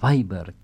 Viber.